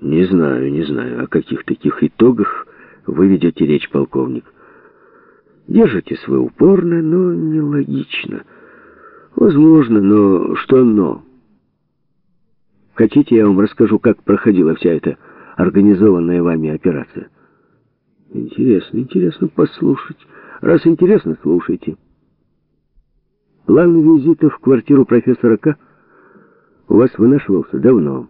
Не знаю, не знаю, о каких таких итогах вы ведете речь, полковник. Держитесь вы упорно, но нелогично. Возможно, но что но? Хотите, я вам расскажу, как проходила вся эта организованная вами операция? Интересно, интересно послушать. Раз интересно, слушайте. План визита в квартиру профессора К. у вас вынашивался давно.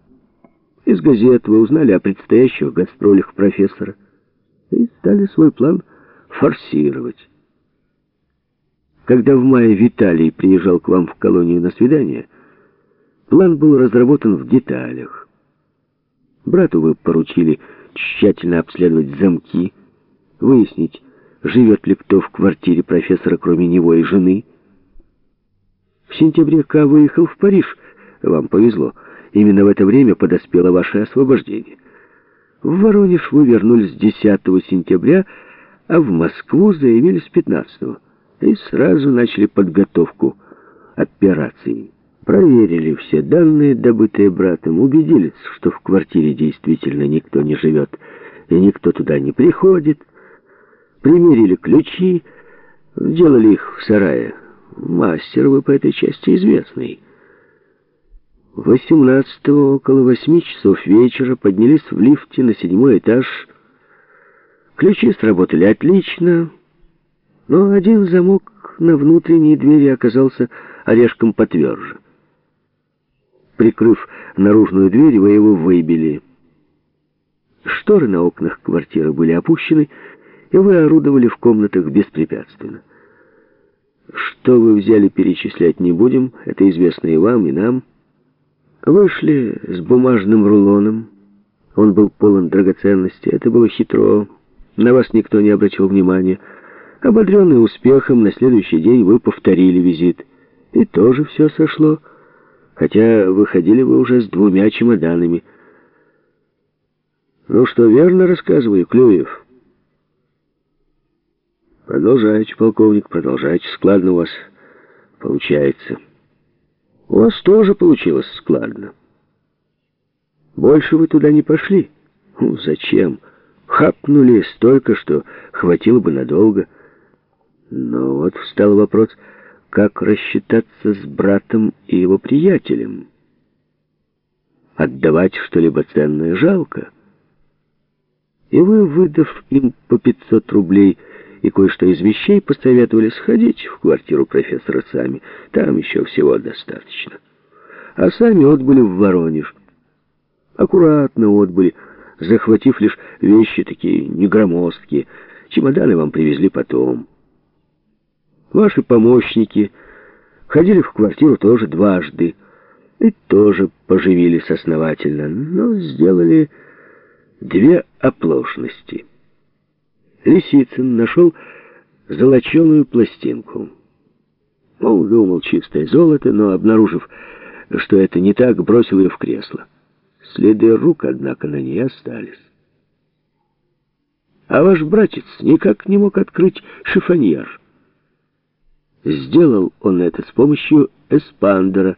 Из газет вы узнали о предстоящих гастролях профессора и стали свой план форсировать. Когда в мае Виталий приезжал к вам в колонию на свидание, план был разработан в деталях. Брату вы поручили тщательно обследовать замки, выяснить, живет ли кто в квартире профессора, кроме него и жены. В сентябре К. выехал в Париж. Вам повезло. Именно в это время подоспело ваше освобождение. В Воронеж вы вернулись 10 сентября, а в Москву заявились 15 -го, и сразу начали подготовку операции. Проверили все данные, добытые братом, убедились, что в квартире действительно никто не живет и никто туда не приходит. Примерили ключи, сделали их в сарае. Мастер вы по этой части известный. 18 около восьми часов вечера поднялись в лифте на седьмой этаж. Ключи сработали отлично, но один замок на внутренней двери оказался орешком потверже. Прикрыв наружную дверь, вы его выбили. Шторы на окнах квартиры были опущены, и вы орудовали в комнатах беспрепятственно. Что вы взяли, перечислять не будем, это известно и вам, и нам. Вышли с бумажным рулоном. Он был полон драгоценностей. Это было хитро. На вас никто не обратил внимания. Ободренный успехом, на следующий день вы повторили визит. И тоже все сошло. Хотя выходили вы уже с двумя чемоданами. Ну что, верно рассказываю, Клюев? Продолжайте, полковник, продолжайте. Складно у вас получается. У вас тоже получилось складно. Больше вы туда не пошли. Ну, зачем? Хапнули столько, что хватило бы надолго. Но вот встал вопрос, как рассчитаться с братом и его приятелем. Отдавать что-либо ценное жалко. И вы, выдав им по 500 рублей, и кое-что из вещей посоветовали сходить в квартиру профессора сами. Там еще всего достаточно. А сами отбыли в Воронеж. Аккуратно отбыли, захватив лишь вещи такие негромоздкие. Чемоданы вам привезли потом. Ваши помощники ходили в квартиру тоже дважды и тоже поживились основательно, но сделали две оплошности — Лисицын нашел золоченую пластинку. Он думал чистое золото, но, обнаружив, что это не так, бросил ее в кресло. Следы рук, однако, на ней остались. А ваш братец никак не мог открыть шифоньер. Сделал он это с помощью эспандера,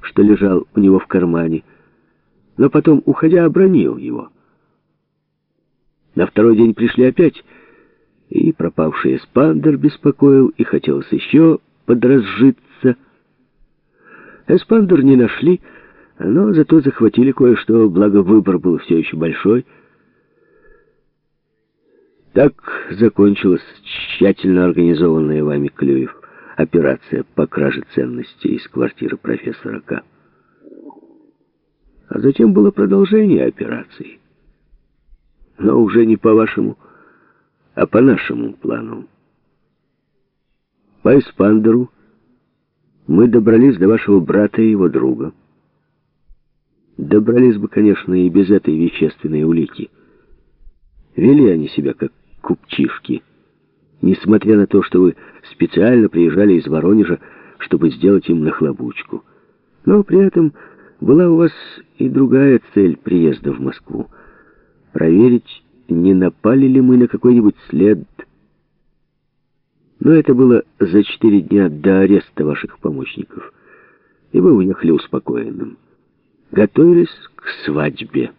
что лежал у него в кармане, но потом, уходя, обронил его. На второй день пришли опять и пропавший эспандер беспокоил, и хотелось еще подразжиться. Эспандер не нашли, но зато захватили кое-что, благо выбор был все еще большой. Так закончилась тщательно организованная вами, Клюев, операция по краже ценностей из квартиры профессора К. А затем было продолжение операции. Но уже не по вашему а по нашему плану. По Испандеру мы добрались до вашего брата и его друга. Добрались бы, конечно, и без этой вещественной улики. Вели они себя как купчишки, несмотря на то, что вы специально приезжали из Воронежа, чтобы сделать им нахлобучку. Но при этом была у вас и другая цель приезда в Москву — проверить, не напали ли мы на какой-нибудь след. Но это было за четыре дня до ареста ваших помощников, и вы уехали успокоенным. Готовились к свадьбе.